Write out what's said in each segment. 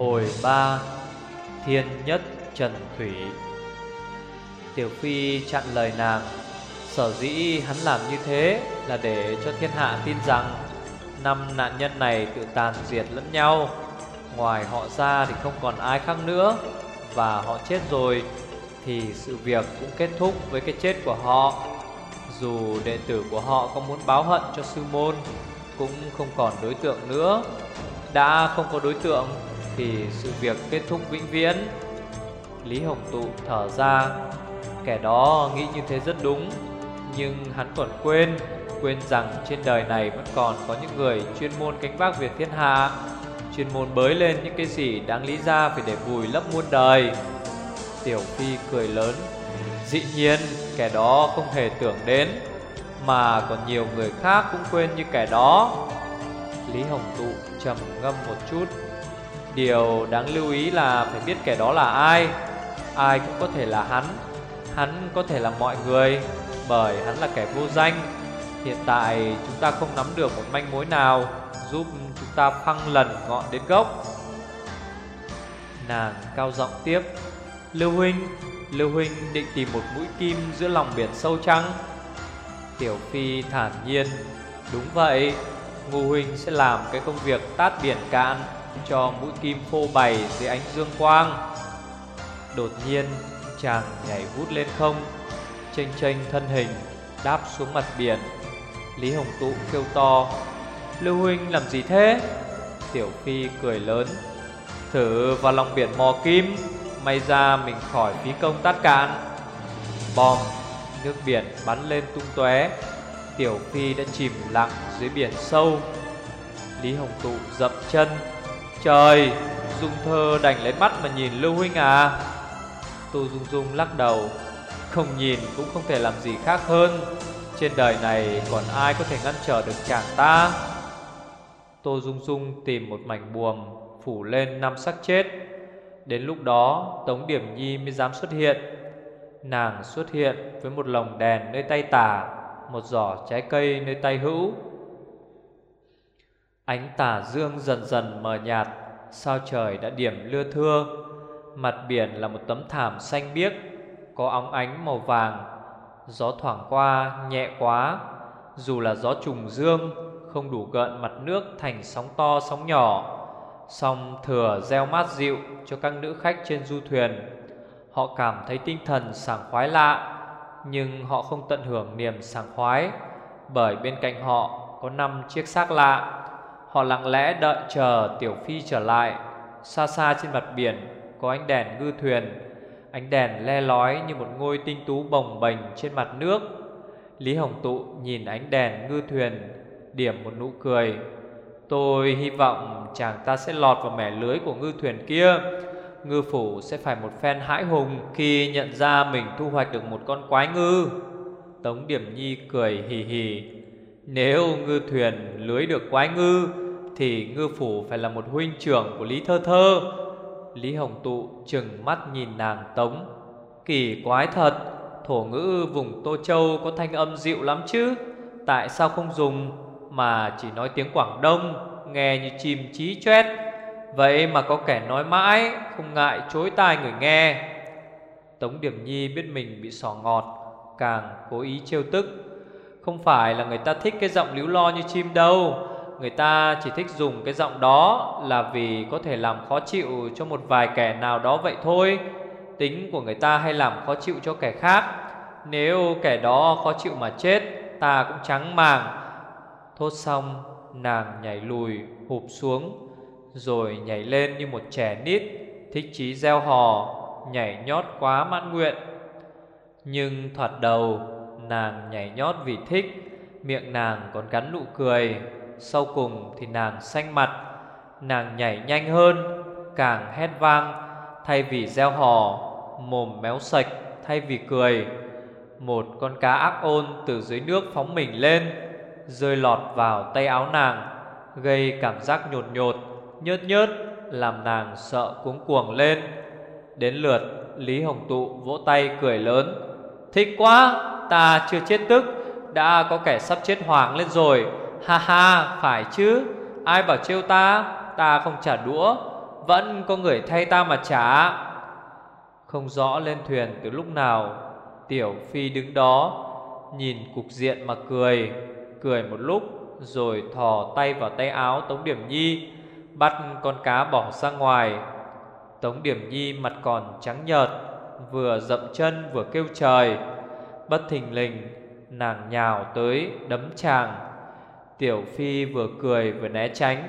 Hồi ba, Thiên nhất Trần Thủy. Tiểu Phi chặn lời nàng, Sở dĩ hắn làm như thế Là để cho thiên hạ tin rằng Năm nạn nhân này tự tàn diệt lẫn nhau. Ngoài họ ra thì không còn ai khác nữa Và họ chết rồi Thì sự việc cũng kết thúc với cái chết của họ. Dù đệ tử của họ có muốn báo hận cho sư môn, Cũng không còn đối tượng nữa. Đã không có đối tượng thì sự việc kết thúc vĩnh viễn. Lý Hồng Tụ thở ra. Kẻ đó nghĩ như thế rất đúng, Nhưng hắn còn quên Quên rằng trên đời này vẫn còn có những người chuyên môn cánh vác việc thiên hạ, Chuyên môn bới lên những cái gì đáng lý ra phải để vùi lấp muôn đời. Tiểu Phi cười lớn. Dĩ nhiên, kẻ đó không hề tưởng đến, Mà còn nhiều người khác cũng quên như kẻ đó. Lý Hồng Tụ trầm ngâm một chút. Điều đáng lưu ý là phải biết kẻ đó là ai. Ai cũng có thể là hắn. Hắn có thể là mọi người, Bởi hắn là kẻ vô danh. Hiện tại chúng ta không nắm được một manh mối nào Giúp chúng ta phăng lần ngọn đến gốc. Nàng cao giọng tiếp, Lưu Huynh Lưu Huynh định tìm một mũi kim giữa lòng biển sâu trắng. Tiểu Phi thản nhiên, Đúng vậy, Ngu Huynh sẽ làm cái công việc tát biển cạn. Cho mũi kim phô bày dưới ánh dương quang. Đột nhiên, chàng nhảy vút lên không, Chênh chênh thân hình, Đáp xuống mặt biển. Lý Hồng Tụ kêu to, Lưu Huynh làm gì thế? Tiểu Phi cười lớn, Thử vào lòng biển mò kim, May ra mình khỏi phí công tát cạn. Bom, Nước biển bắn lên tung tóe, Tiểu Phi đã chìm lặng dưới biển sâu. Lý Hồng Tụ dậm chân Trời, Dung thơ đành lấy mắt mà nhìn Lưu Huynh à. Tô Dung Dung lắc đầu, Không nhìn cũng không thể làm gì khác hơn. Trên đời này còn ai có thể ngăn trở được chàng ta? Tô Dung Dung tìm một mảnh buồm, Phủ lên năm sắc chết. Đến lúc đó, Tống Điểm Nhi mới dám xuất hiện. Nàng xuất hiện với một lồng đèn nơi tay tả Một giỏ trái cây nơi tay hữu. Ánh tà dương dần dần mờ nhạt, Sao trời đã điểm lưa thưa. Mặt biển là một tấm thảm xanh biếc, Có óng ánh màu vàng. Gió thoảng qua, nhẹ quá. Dù là gió trùng dương, Không đủ gợn mặt nước thành sóng to, sóng nhỏ. Song thừa gieo mát dịu cho các nữ khách trên du thuyền. Họ cảm thấy tinh thần sảng khoái lạ, Nhưng họ không tận hưởng niềm sảng khoái, Bởi bên cạnh họ có năm chiếc xác lạ. Họ lặng lẽ đợi chờ Tiểu Phi trở lại. Xa xa trên mặt biển, có ánh đèn ngư thuyền. Ánh đèn le lói như một ngôi tinh tú bồng bềnh trên mặt nước. Lý Hồng Tụ nhìn ánh đèn ngư thuyền, Điểm một nụ cười. Tôi hy vọng chàng ta sẽ lọt vào mẻ lưới của ngư thuyền kia. Ngư phủ sẽ phải một phen hãi hùng Khi nhận ra mình thu hoạch được một con quái ngư. Tống Điểm Nhi cười hì hì. Nếu ngư thuyền lưới được quái ngư, Thì ngư phủ phải là một huynh trưởng của Lý Thơ Thơ. Lý Hồng Tụ chừng mắt nhìn nàng Tống. Kỳ quái thật, Thổ ngữ vùng Tô Châu có thanh âm dịu lắm chứ. Tại sao không dùng Mà chỉ nói tiếng Quảng Đông, Nghe như chim chí choét Vậy mà có kẻ nói mãi, Không ngại chối tai người nghe. Tống Điểm Nhi biết mình bị sỏ ngọt, Càng cố ý trêu tức. Không phải là người ta thích cái giọng líu lo như chim đâu. Người ta chỉ thích dùng cái giọng đó Là vì có thể làm khó chịu cho một vài kẻ nào đó vậy thôi. Tính của người ta hay làm khó chịu cho kẻ khác. Nếu kẻ đó khó chịu mà chết, Ta cũng trắng màng. Thốt xong, nàng nhảy lùi, hụp xuống, Rồi nhảy lên như một trẻ nít, Thích chí gieo hò, Nhảy nhót quá mãn nguyện. Nhưng thoạt đầu Nàng nhảy nhót vì thích, Miệng nàng còn gắn nụ cười. Sau cùng thì nàng xanh mặt, Nàng nhảy nhanh hơn, Càng hét vang, Thay vì gieo hò, Mồm méo sạch, thay vì cười. Một con cá ác ôn từ dưới nước phóng mình lên, Rơi lọt vào tay áo nàng, Gây cảm giác nhột nhột, Nhớt nhớt, Làm nàng sợ cuống cuồng lên. Đến lượt, Lý Hồng Tụ vỗ tay cười lớn, Thích quá! Ta chưa chết tức, Đã có kẻ sắp chết hoàng lên rồi. Ha ha, phải chứ. Ai bảo trêu ta? Ta không trả đũa, Vẫn có người thay ta mà trả. Không rõ lên thuyền từ lúc nào, Tiểu Phi đứng đó, Nhìn cục diện mà cười. Cười một lúc, Rồi thò tay vào tay áo Tống Điểm Nhi, Bắt con cá bỏ ra ngoài. Tống Điểm Nhi mặt còn trắng nhợt, Vừa dậm chân vừa kêu trời. Bất thình lình, Nàng nhào tới đấm chàng. Tiểu Phi vừa cười vừa né tránh.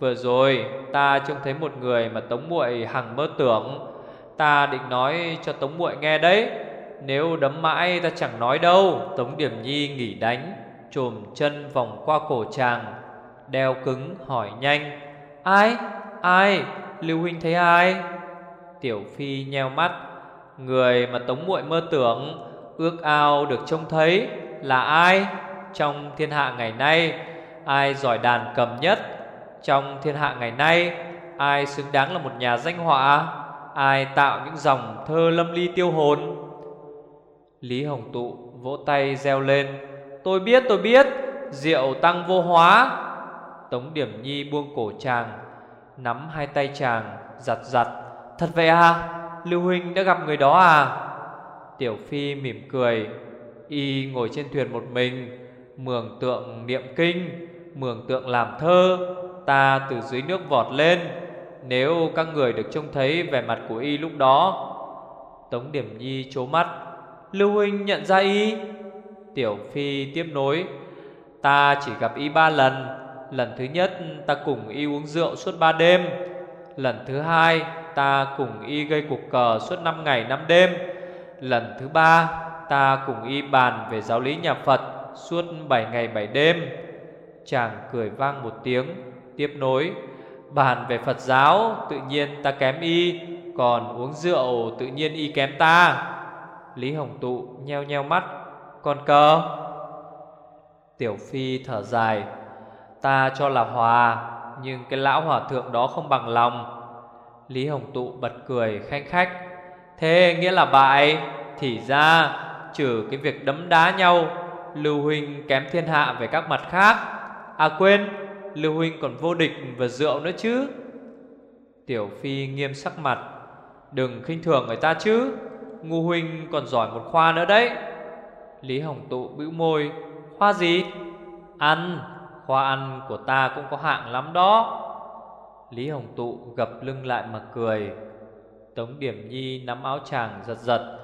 Vừa rồi, ta trông thấy một người mà Tống muội hằng mơ tưởng. Ta định nói cho Tống muội nghe đấy. Nếu đấm mãi ta chẳng nói đâu. Tống Điểm Nhi nghỉ đánh, Trồm chân vòng qua cổ chàng, Đeo cứng hỏi nhanh. Ai? Ai? Lưu Huynh thấy ai? Tiểu Phi nheo mắt. Người mà Tống muội mơ tưởng Ước ao được trông thấy Là ai? Trong thiên hạ ngày nay, Ai giỏi đàn cầm nhất Trong thiên hạ ngày nay, Ai xứng đáng là một nhà danh họa, Ai tạo những dòng thơ lâm ly tiêu hồn. Lý Hồng Tụ vỗ tay reo lên, Tôi biết tôi biết, Rượu tăng vô hóa. Tống Điểm Nhi buông cổ chàng, Nắm hai tay chàng Giặt giặt Thật vậy à? Lưu Huynh đã gặp người đó à? Tiểu Phi mỉm cười, Y ngồi trên thuyền một mình, Mường tượng niệm kinh, Mường tượng làm thơ, Ta từ dưới nước vọt lên. Nếu các người được trông thấy vẻ mặt của Y lúc đó, Tống Điểm Nhi chố mắt, Lưu Huynh nhận ra Y? Tiểu Phi tiếp nối, Ta chỉ gặp Y ba lần Lần thứ nhất ta cùng Y uống rượu suốt ba đêm, Lần thứ hai ta cùng Y gây cuộc cờ suốt năm ngày năm đêm Lần thứ ba, ta cùng Y bàn về giáo lý nhà Phật suốt bảy ngày bảy đêm. Chàng cười vang một tiếng, Tiếp nối, Bàn về Phật giáo, Tự nhiên ta kém y, Còn uống rượu tự nhiên y kém ta. Lý Hồng Tụ nheo nheo mắt Còn cơ Tiểu Phi thở dài, Ta cho là hòa, Nhưng cái lão hòa thượng đó không bằng lòng. Lý Hồng Tụ bật cười khanh khách Thế nghĩa là bại. Thì ra, trừ cái việc đấm đá nhau, Lưu Huynh kém thiên hạ về các mặt khác. À quên, Lưu Huynh còn vô địch và rượu nữa chứ. Tiểu Phi nghiêm sắc mặt. Đừng khinh thường người ta chứ. Ngu Huynh còn giỏi một khoa nữa đấy. Lý Hồng Tụ bĩu môi. Khoa gì? Ăn. Khoa ăn của ta cũng có hạng lắm đó. Lý Hồng Tụ gập lưng lại mà cười. Tống Điểm Nhi nắm áo chàng giật giật.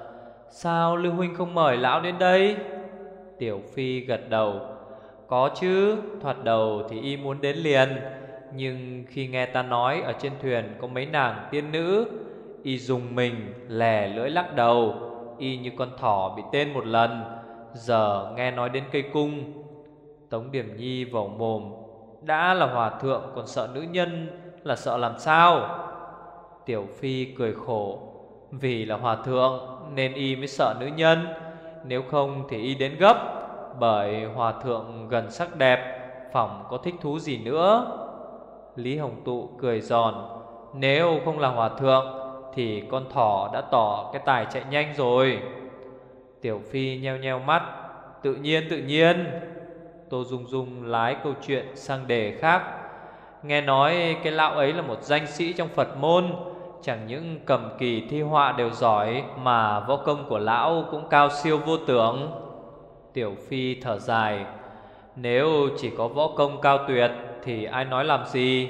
Sao Lưu Huynh không mời lão đến đây? Tiểu Phi gật đầu. Có chứ, Thoạt đầu thì y muốn đến liền. Nhưng khi nghe ta nói Ở trên thuyền có mấy nàng tiên nữ, Y dùng mình lè lưỡi lắc đầu. Y như con thỏ bị tên một lần. Giờ nghe nói đến cây cung. Tống Điểm Nhi vào mồm. Đã là hòa thượng còn sợ nữ nhân Là sợ làm sao? Tiểu Phi cười khổ, Vì là hòa thượng, Nên y mới sợ nữ nhân. Nếu không thì y đến gấp, Bởi hòa thượng gần sắc đẹp, Phòng có thích thú gì nữa? Lý Hồng Tụ cười giòn, Nếu không là hòa thượng, Thì con thỏ đã tỏ cái tài chạy nhanh rồi. Tiểu Phi nheo nheo mắt, Tự nhiên tự nhiên. Tô Dung Dung lái câu chuyện sang đề khác, Nghe nói cái lão ấy là một danh sĩ trong Phật môn Chẳng những cầm kỳ thi họa đều giỏi, Mà võ công của lão cũng cao siêu vô tưởng Tiểu Phi thở dài, Nếu chỉ có võ công cao tuyệt Thì ai nói làm gì?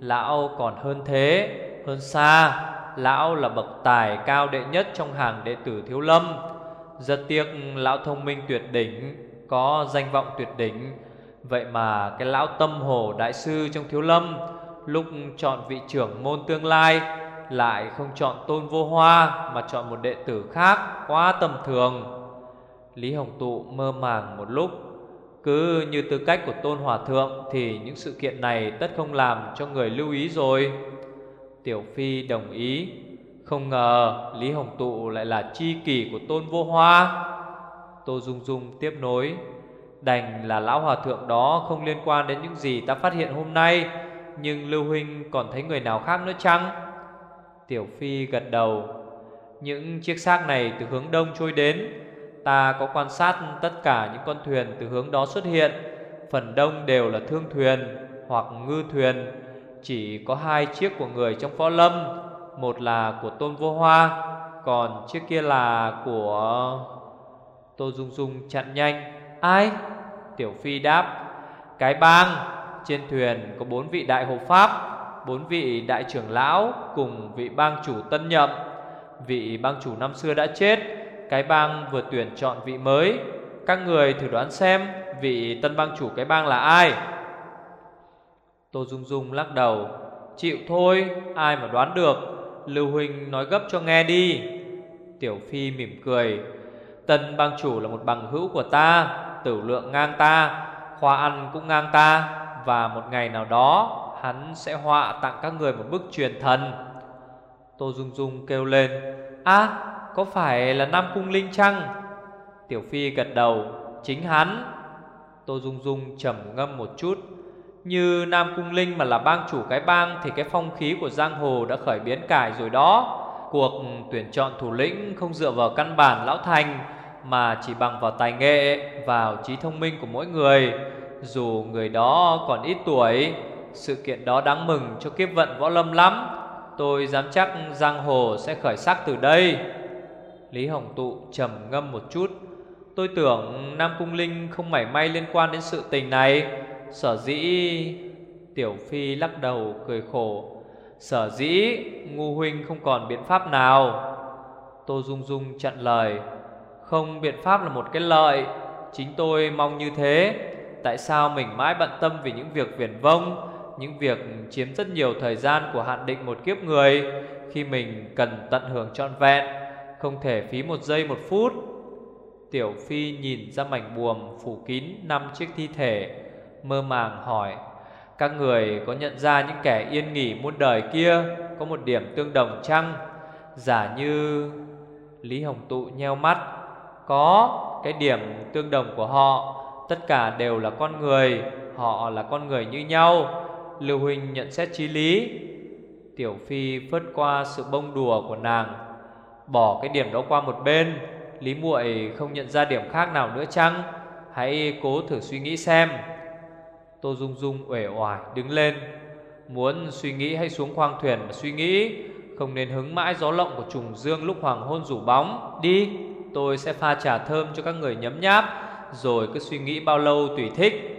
Lão còn hơn thế, Hơn xa, Lão là bậc tài cao đệ nhất trong hàng đệ tử thiếu lâm. Rất tiếc lão thông minh tuyệt đỉnh, Có danh vọng tuyệt đỉnh. Vậy mà cái lão tâm hồ đại sư trong thiếu lâm, Lúc chọn vị trưởng môn tương lai lại không chọn tôn vô hoa Mà chọn một đệ tử khác Quá tầm thường. Lý Hồng Tụ mơ màng một lúc. Cứ như tư cách của tôn hòa thượng Thì những sự kiện này tất không làm cho người lưu ý rồi. Tiểu Phi đồng ý. Không ngờ Lý Hồng Tụ lại là chi kỷ của tôn vô hoa. Tô Dung Dung tiếp nối. Đành là lão hòa thượng đó không liên quan đến những gì ta phát hiện hôm nay, Nhưng Lưu Huynh còn thấy người nào khác nữa chăng? Tiểu Phi gật đầu. Những chiếc xác này từ hướng đông trôi đến. Ta có quan sát tất cả những con thuyền từ hướng đó xuất hiện. Phần đông đều là thương thuyền hoặc ngư thuyền. Chỉ có hai chiếc của người trong võ lâm. Một là của Tôn Vô Hoa, Còn chiếc kia là của... Tô Dung Dung chặn nhanh. Ai? Tiểu Phi đáp. Cái bang. Trên thuyền có bốn vị đại hộ pháp. Bốn vị đại trưởng lão Cùng vị bang chủ tân nhậm. Vị bang chủ năm xưa đã chết, Cái bang vừa tuyển chọn vị mới. Các người thử đoán xem Vị tân bang chủ cái bang là ai. Tô Dung Dung lắc đầu, Chịu thôi, Ai mà đoán được. Lưu Huynh nói gấp cho nghe đi. Tiểu Phi mỉm cười, Tân bang chủ là một bằng hữu của ta, Tử lượng ngang ta, Khoa ăn cũng ngang ta, Và một ngày nào đó Hắn sẽ họa tặng các người một bức truyền thần. Tô Dung Dung kêu lên À có phải là Nam Cung Linh chăng? Tiểu Phi gật đầu Chính hắn. Tô Dung Dung trầm ngâm một chút Như Nam Cung Linh mà là bang chủ cái bang Thì cái phong khí của giang hồ đã khởi biến cải rồi đó. Cuộc tuyển chọn thủ lĩnh không dựa vào căn bản lão thành Mà chỉ bằng vào tài nghệ, vào trí thông minh của mỗi người. Dù người đó còn ít tuổi sự kiện đó đáng mừng cho kiếp vận võ lâm lắm. Tôi dám chắc giang hồ sẽ khởi sắc từ đây. Lý Hồng Tụ trầm ngâm một chút. Tôi tưởng Nam Cung Linh không mảy may liên quan đến sự tình này. Sở dĩ, Tiểu Phi lắc đầu cười khổ. Sở dĩ Ngu Huynh không còn biện pháp nào. Tô Dung Dung chặn lời. Không biện pháp là một cái lợi. Chính tôi mong như thế. Tại sao mình mãi bận tâm vì những việc viển vông? Những việc chiếm rất nhiều thời gian của hạn định một kiếp người Khi mình cần tận hưởng trọn vẹn, Không thể phí một giây một phút. Tiểu Phi nhìn ra mảnh buồm phủ kín năm chiếc thi thể, Mơ màng hỏi, Các người có nhận ra những kẻ yên nghỉ muôn đời kia Có một điểm tương đồng chăng? Giả như Lý Hồng Tụ nheo mắt, Có, cái điểm tương đồng của họ, Tất cả đều là con người, Họ là con người như nhau. Lưu Huynh nhận xét chí lý. Tiểu Phi phớt qua sự bông đùa của nàng Bỏ cái điểm đó qua một bên. Lý muội không nhận ra điểm khác nào nữa chăng? Hãy cố thử suy nghĩ xem. Tô Dung Dung uể oải đứng lên. Muốn suy nghĩ hay xuống khoang thuyền mà suy nghĩ Không nên hứng mãi gió lộng của trùng dương lúc hoàng hôn rủ bóng. Đi, tôi sẽ pha trà thơm cho các người nhấm nháp Rồi cứ suy nghĩ bao lâu tùy thích.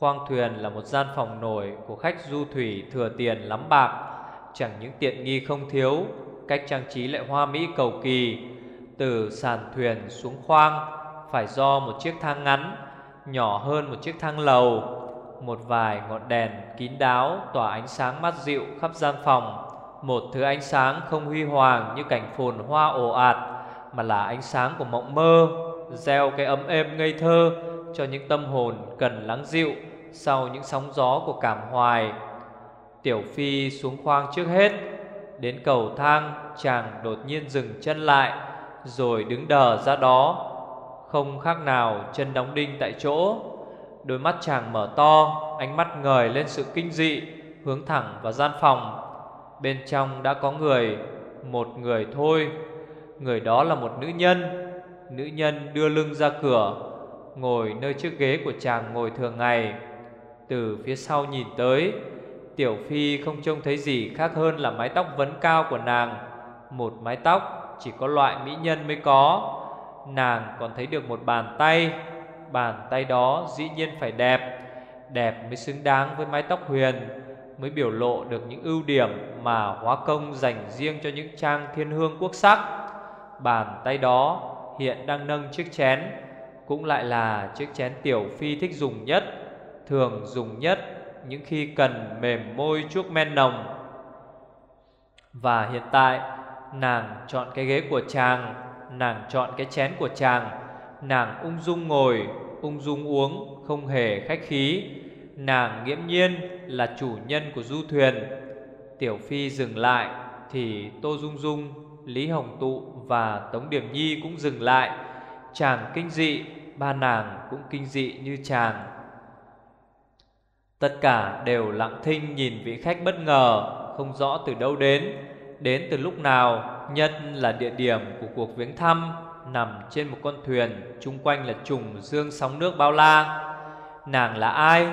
Khoang thuyền là một gian phòng nổi của khách du thủy thừa tiền lắm bạc. Chẳng những tiện nghi không thiếu, Cách trang trí lại hoa mỹ cầu kỳ. Từ sàn thuyền xuống khoang, Phải do một chiếc thang ngắn, Nhỏ hơn một chiếc thang lầu, Một vài ngọn đèn kín đáo Tỏa ánh sáng mát dịu khắp gian phòng. Một thứ ánh sáng không huy hoàng Như cảnh phồn hoa ồ ạt, Mà là ánh sáng của mộng mơ, Gieo cái ấm êm ngây thơ Cho những tâm hồn cần lắng dịu. Sau những sóng gió của cảm hoài. Tiểu Phi xuống khoang trước hết, Đến cầu thang, Chàng đột nhiên dừng chân lại, Rồi đứng đờ ra đó. Không khác nào chân đóng đinh tại chỗ. Đôi mắt chàng mở to, Ánh mắt ngời lên sự kinh dị, Hướng thẳng vào gian phòng. Bên trong đã có người, Một người thôi. Người đó là một nữ nhân. Nữ nhân đưa lưng ra cửa, Ngồi nơi chiếc ghế của chàng ngồi thường ngày. Từ phía sau nhìn tới. Tiểu Phi không trông thấy gì khác hơn là mái tóc vấn cao của nàng. Một mái tóc, chỉ có loại mỹ nhân mới có. Nàng còn thấy được một bàn tay. Bàn tay đó dĩ nhiên phải đẹp. Đẹp mới xứng đáng với mái tóc huyền, Mới biểu lộ được những ưu điểm Mà hóa công dành riêng cho những trang thiên hương quốc sắc. Bàn tay đó hiện đang nâng chiếc chén, Cũng lại là chiếc chén tiểu phi thích dùng nhất. Thường dùng nhất những khi cần mềm môi chuốc men nồng. Và hiện tại, nàng chọn cái ghế của chàng, Nàng chọn cái chén của chàng, Nàng ung dung ngồi, Ung dung uống, Không hề khách khí. Nàng nghiễm nhiên là chủ nhân của du thuyền. Tiểu Phi dừng lại Thì Tô Dung Dung, Lý Hồng Tụ và Tống Điểm Nhi cũng dừng lại. Chàng kinh dị, Ba nàng cũng kinh dị như chàng. Tất cả đều lặng thinh nhìn vị khách bất ngờ Không rõ từ đâu đến. Đến từ lúc nào Nhất là địa điểm của cuộc viếng thăm Nằm trên một con thuyền Trung quanh là trùng dương sóng nước bao la. Nàng là ai?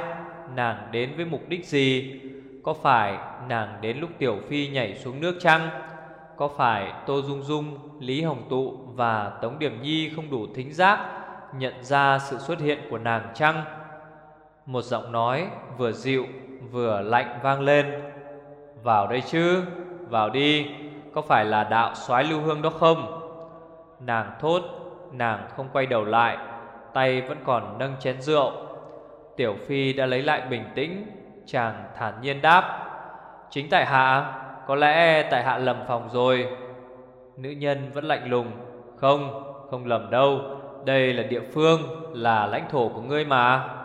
Nàng đến với mục đích gì? Có phải nàng đến lúc Tiểu Phi nhảy xuống nước chăng? Có phải Tô Dung Dung, Lý Hồng Tụ và Tống Điểm Nhi không đủ thính giác Nhận ra sự xuất hiện của nàng chăng? Một giọng nói vừa dịu vừa lạnh vang lên. Vào đây chứ, vào đi Có phải là đạo soái lưu hương đó không? Nàng thốt Nàng không quay đầu lại Tay vẫn còn nâng chén rượu. Tiểu Phi đã lấy lại bình tĩnh Chàng thản nhiên đáp Chính tại hạ Có lẽ tại hạ lầm phòng rồi. Nữ nhân vẫn lạnh lùng Không, không lầm đâu Đây là địa phương Là lãnh thổ của ngươi mà.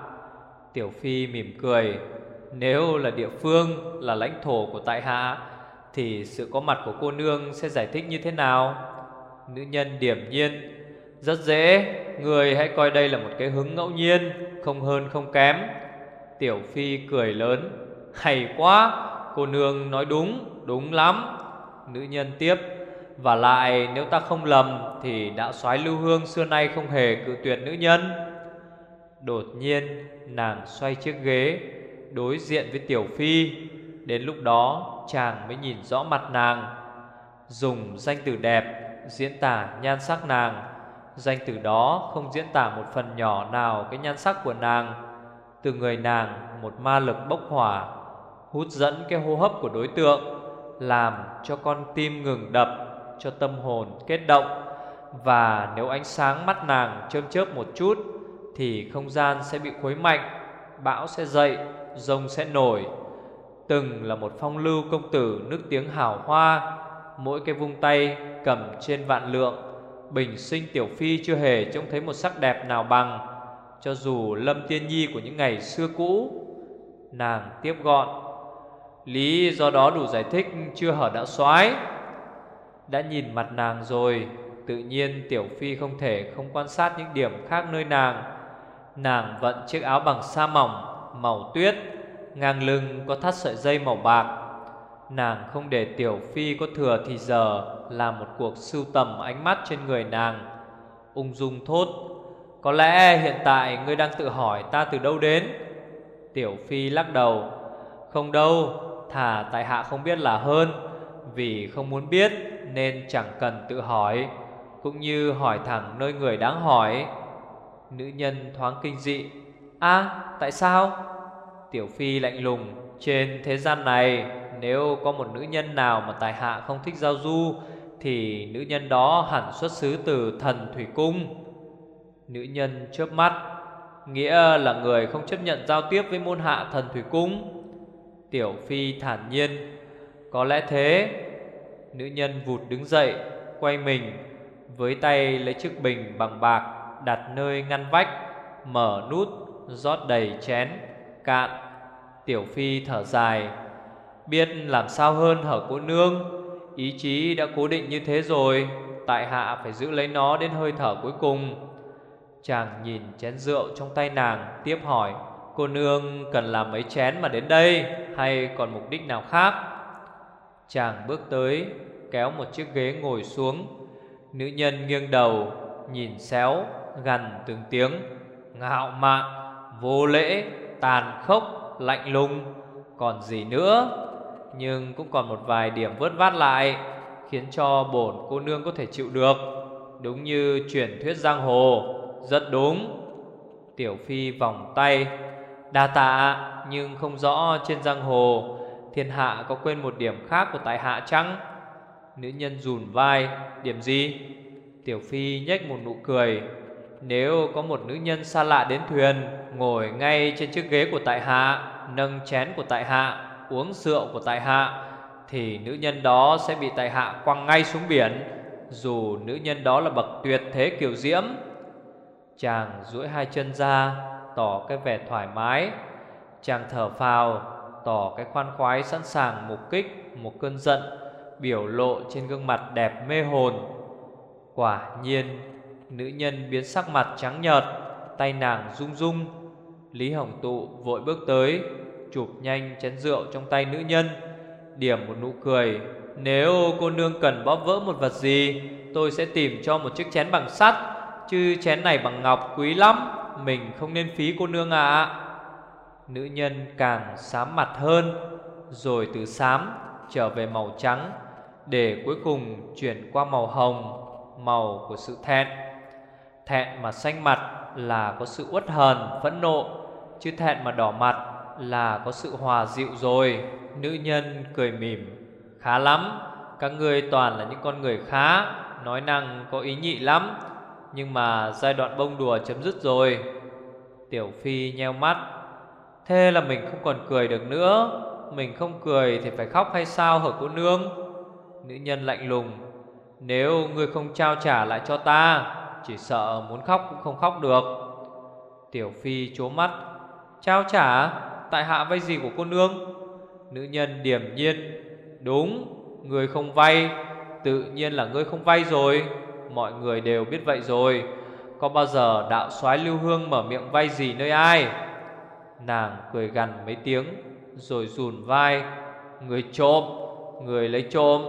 Tiểu Phi mỉm cười, Nếu là địa phương, Là lãnh thổ của tại hạ, Thì sự có mặt của cô nương Sẽ giải thích như thế nào? Nữ nhân điểm nhiên, Rất dễ, Người hãy coi đây là một cái hứng ngẫu nhiên, Không hơn không kém. Tiểu Phi cười lớn, Hay quá, Cô nương nói đúng Đúng lắm. Nữ nhân tiếp, Và lại nếu ta không lầm Thì đạo soái lưu hương xưa nay không hề cự tuyệt nữ nhân. Đột nhiên nàng xoay chiếc ghế Đối diện với Tiểu Phi. Đến lúc đó, chàng mới nhìn rõ mặt nàng. Dùng danh từ đẹp diễn tả nhan sắc nàng. Danh từ đó không diễn tả một phần nhỏ nào cái nhan sắc của nàng. Từ người nàng, một ma lực bốc hỏa, Hút dẫn cái hô hấp của đối tượng, Làm cho con tim ngừng đập, Cho tâm hồn kết động. Và nếu ánh sáng mắt nàng chớm chớp một chút thì không gian sẽ bị khuấy mạnh Bão sẽ dậy, rông sẽ nổi. Từng là một phong lưu công tử nước tiếng hào hoa Mỗi cái vung tay cầm trên vạn lượng. Bình sinh tiểu phi chưa hề trông thấy một sắc đẹp nào bằng Cho dù lâm tiên nhi của những ngày xưa cũ Nàng tiếp gọn. Lý do đó đủ giải thích chưa hở đã soái. Đã nhìn mặt nàng rồi Tự nhiên tiểu phi không thể không quan sát những điểm khác nơi nàng. Nàng vận chiếc áo bằng sa mỏng, Màu tuyết, Ngang lưng có thắt sợi dây màu bạc. Nàng không để Tiểu Phi có thừa thì giờ Làm một cuộc sưu tầm ánh mắt trên người nàng. Ung dung thốt, Có lẽ hiện tại ngươi đang tự hỏi ta từ đâu đến? Tiểu Phi lắc đầu, Không đâu Thả tại hạ không biết là hơn. Vì không muốn biết Nên chẳng cần tự hỏi. Cũng như hỏi thẳng nơi người đáng hỏi Nữ nhân thoáng kinh dị. A, tại sao? Tiểu Phi lạnh lùng, Trên thế gian này, nếu có một nữ nhân nào mà tài hạ không thích giao du, Thì nữ nhân đó hẳn xuất xứ từ thần thủy cung. Nữ nhân chớp mắt, Nghĩa là người không chấp nhận giao tiếp với môn hạ thần thủy cung? Tiểu Phi thản nhiên, Có lẽ thế. Nữ nhân vụt đứng dậy, Quay mình, Với tay lấy chiếc bình bằng bạc. Đặt nơi ngăn vách, Mở nút, rót đầy chén, Cạn. Tiểu Phi thở dài. Biết làm sao hơn hở cô nương? Ý chí đã cố định như thế rồi, Tại hạ phải giữ lấy nó đến hơi thở cuối cùng. Chàng nhìn chén rượu trong tay nàng, Tiếp hỏi, Cô nương cần làm mấy chén mà đến đây, Hay còn mục đích nào khác? Chàng bước tới, Kéo một chiếc ghế ngồi xuống. Nữ nhân nghiêng đầu, Nhìn xéo. Gần từng tiếng. Ngạo mạn, Vô lễ, Tàn khốc, Lạnh lùng. Còn gì nữa? Nhưng cũng còn một vài điểm vớt vát lại, Khiến cho bổn cô nương có thể chịu được. Đúng như truyền thuyết giang hồ. Rất đúng. Tiểu Phi vòng tay. Đa tạ, nhưng không rõ trên giang hồ, Thiên hạ có quên một điểm khác của tại hạ chăng? Nữ nhân rùn vai. Điểm gì? Tiểu Phi nhếch một nụ cười. Nếu có một nữ nhân xa lạ đến thuyền, Ngồi ngay trên chiếc ghế của tại hạ, Nâng chén của tại hạ, uống rượu của tại hạ, thì nữ nhân đó sẽ bị tại hạ quăng ngay xuống biển, dù nữ nhân đó là bậc tuyệt thế kiều diễm. Chàng duỗi hai chân ra, tỏ cái vẻ thoải mái. Chàng thở phào, tỏ cái khoan khoái sẵn sàng mục kích một cơn giận, biểu lộ trên gương mặt đẹp mê hồn. Quả nhiên nữ nhân biến sắc mặt trắng nhợt tay nàng rung rung lý hồng tụ vội bước tới chụp nhanh chén rượu trong tay nữ nhân, điểm một nụ cười. Nếu cô nương cần bóp vỡ một vật gì, tôi sẽ tìm cho một chiếc chén bằng sắt, chứ chén này bằng ngọc quý lắm, mình không nên phí cô nương ạ. Nữ nhân càng xám mặt hơn Rồi từ xám trở về màu trắng Để cuối cùng chuyển qua màu hồng Màu của sự thẹn Thẹn mà xanh mặt là có sự uất hờn, phẫn nộ Chứ thẹn mà đỏ mặt là có sự hòa dịu rồi. Nữ nhân cười mỉm Khá lắm Các ngươi toàn là những con người khá Nói năng có ý nhị lắm Nhưng mà giai đoạn bông đùa chấm dứt rồi. Tiểu Phi nheo mắt Thế là mình không còn cười được nữa Mình không cười thì phải khóc hay sao hở cô nương? Nữ nhân lạnh lùng Nếu ngươi không trao trả lại cho ta chỉ sợ muốn khóc cũng không khóc được. Tiểu Phi chố mắt. Trao trả Tại hạ vay gì của cô nương? Nữ nhân điềm nhiên. Đúng, Người không vay. Tự nhiên là ngươi không vay rồi. Mọi người đều biết vậy rồi. Có bao giờ đạo soái lưu hương mở miệng vay gì nơi ai? Nàng cười gằn mấy tiếng, Rồi rùn vai. Người trộm, Người lấy trộm.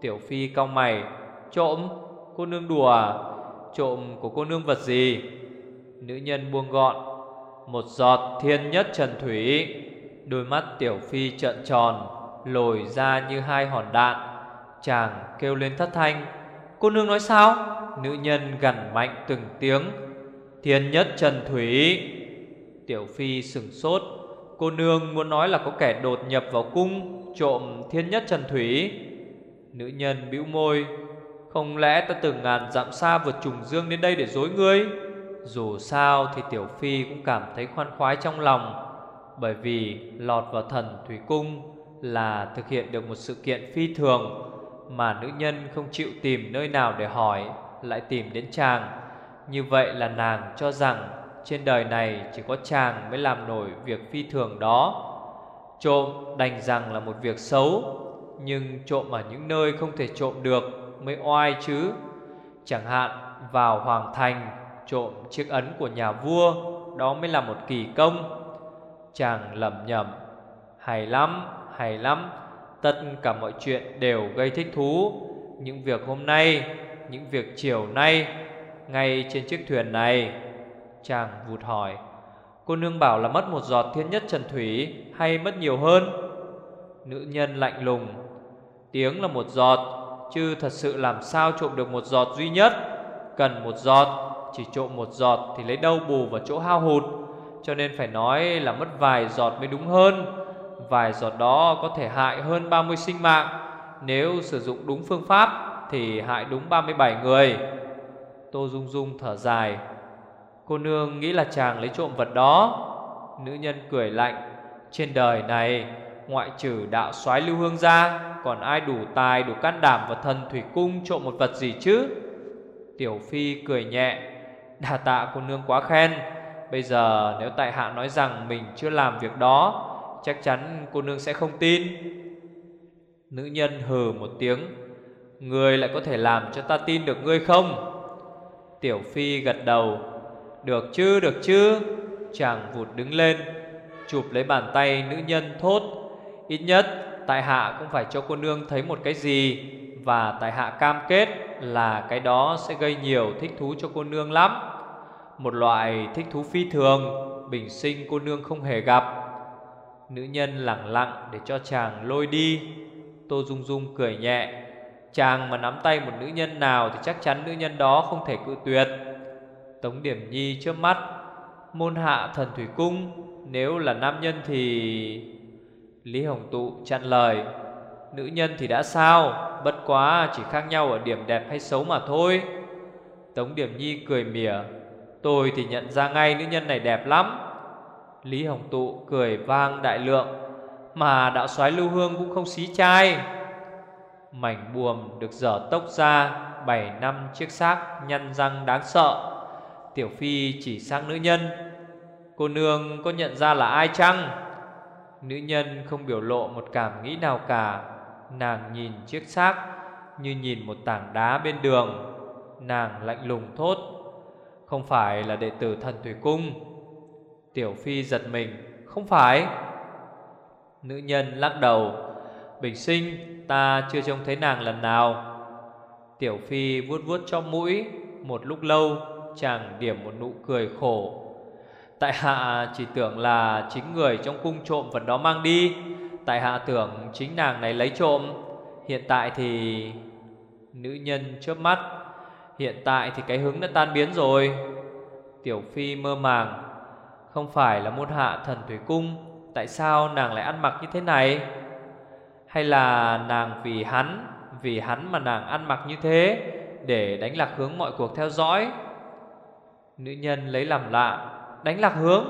Tiểu Phi cong mày. Trộm? Cô nương đùa à? Trộm của cô nương vật gì? Nữ nhân buông gọn, Một giọt thiên nhất trần thủy. Đôi mắt Tiểu Phi trợn tròn, Lồi ra như hai hòn đạn. Chàng kêu lên thất thanh, Cô nương nói sao? Nữ nhân gằn mạnh từng tiếng, Thiên nhất trần thủy. Tiểu Phi sừng sốt, Cô nương muốn nói là có kẻ đột nhập vào cung Trộm thiên nhất trần thủy. Nữ nhân bĩu môi không lẽ ta từng ngàn dặm xa vượt trùng dương đến đây để dối ngươi? Dù sao thì Tiểu Phi cũng cảm thấy khoan khoái trong lòng, Bởi vì lọt vào thần thủy cung Là thực hiện được một sự kiện phi thường Mà nữ nhân không chịu tìm nơi nào để hỏi, Lại tìm đến chàng. Như vậy là nàng cho rằng trên đời này chỉ có chàng mới làm nổi việc phi thường đó. Trộm đành rằng là một việc xấu, Nhưng trộm ở những nơi không thể trộm được mới oai chứ? Chẳng hạn vào hoàng thành trộm chiếc ấn của nhà vua Đó mới là một kỳ công. Chàng lầm nhầm Hay lắm, hay lắm Tất cả mọi chuyện đều gây thích thú. Những việc hôm nay, những việc chiều nay Ngay trên chiếc thuyền này. Chàng vụt hỏi Cô nương bảo là mất một giọt thiên nhất trần thủy Hay mất nhiều hơn? Nữ nhân lạnh lùng Tiếng là một giọt Chứ thật sự làm sao trộm được một giọt duy nhất? Cần một giọt, Chỉ trộm một giọt thì lấy đâu bù vào chỗ hao hụt. Cho nên phải nói là mất vài giọt mới đúng hơn. Vài giọt đó có thể hại hơn 30 sinh mạng. Nếu sử dụng đúng phương pháp Thì hại đúng 37 người. Tô Dung Dung thở dài. Cô nương nghĩ là chàng lấy trộm vật đó. Nữ nhân cười lạnh. Trên đời này Ngoại trừ đạo soái lưu hương ra Còn ai đủ tài đủ can đảm và thần thủy cung trộm một vật gì chứ? Tiểu Phi cười nhẹ Đà tạ cô nương quá khen. Bây giờ nếu tại hạ nói rằng Mình chưa làm việc đó Chắc chắn cô nương sẽ không tin. Nữ nhân hừ một tiếng Ngươi lại có thể làm cho ta tin được ngươi không? Tiểu Phi gật đầu được chứ, được chứ. Chàng vụt đứng lên Chụp lấy bàn tay nữ nhân thốt Ít nhất, tại hạ cũng phải cho cô nương thấy một cái gì, Và tại hạ cam kết là cái đó sẽ gây nhiều thích thú cho cô nương lắm. Một loại thích thú phi thường, Bình sinh cô nương không hề gặp. Nữ nhân lặng lặng để cho chàng lôi đi. Tô Dung Dung cười nhẹ. Chàng mà nắm tay một nữ nhân nào Thì chắc chắn nữ nhân đó không thể cự tuyệt. Tống Điểm Nhi trước mắt. Môn hạ thần thủy cung, Nếu là nam nhân thì Lý Hồng Tụ chặn lời. Nữ nhân thì đã sao? Bất quá chỉ khác nhau ở điểm đẹp hay xấu mà thôi. Tống Điểm Nhi cười mỉa. Tôi thì nhận ra ngay nữ nhân này đẹp lắm. Lý Hồng Tụ cười vang đại lượng. Mà đạo soái lưu hương cũng không xí trai. Mảnh buồm được dở tốc ra, Bảy năm chiếc xác nhăn răng đáng sợ. Tiểu Phi chỉ sang nữ nhân. Cô nương có nhận ra là ai chăng? Nữ nhân không biểu lộ một cảm nghĩ nào cả. Nàng nhìn chiếc xác Như nhìn một tảng đá bên đường. Nàng lạnh lùng thốt, Không phải là đệ tử thần Thủy Cung. Tiểu Phi giật mình, Không phải. Nữ nhân lắc đầu, Bình sinh ta chưa trông thấy nàng lần nào. Tiểu Phi vuốt vuốt cho mũi, Một lúc lâu, chàng điểm một nụ cười khổ. Tại hạ chỉ tưởng là chính người trong cung trộm vật đó mang đi. Tại hạ tưởng chính nàng này lấy trộm. Hiện tại thì Nữ nhân chớp mắt. Hiện tại thì cái hứng đã tan biến rồi. Tiểu Phi mơ màng. Không phải là môn hạ thần thủy cung. Tại sao nàng lại ăn mặc như thế này? Hay là nàng vì hắn Vì hắn mà nàng ăn mặc như thế Để đánh lạc hướng mọi cuộc theo dõi? Nữ nhân lấy làm lạ. Đánh lạc hướng.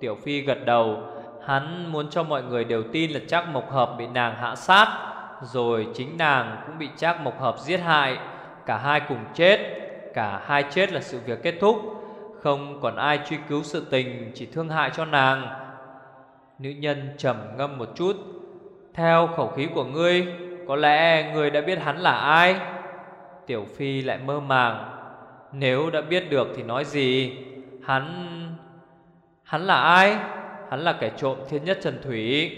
Tiểu Phi gật đầu, Hắn muốn cho mọi người đều tin là chắc Mộc Hợp bị nàng hạ sát, Rồi chính nàng cũng bị chắc Mộc Hợp giết hại. Cả hai cùng chết, Cả hai chết là sự việc kết thúc. Không còn ai truy cứu sự tình, Chỉ thương hại cho nàng. Nữ nhân trầm ngâm một chút, Theo khẩu khí của ngươi, Có lẽ ngươi đã biết hắn là ai? Tiểu Phi lại mơ màng, Nếu đã biết được thì nói gì? Hắn Hắn là ai? Hắn là kẻ trộm thiên nhất Trần Thủy.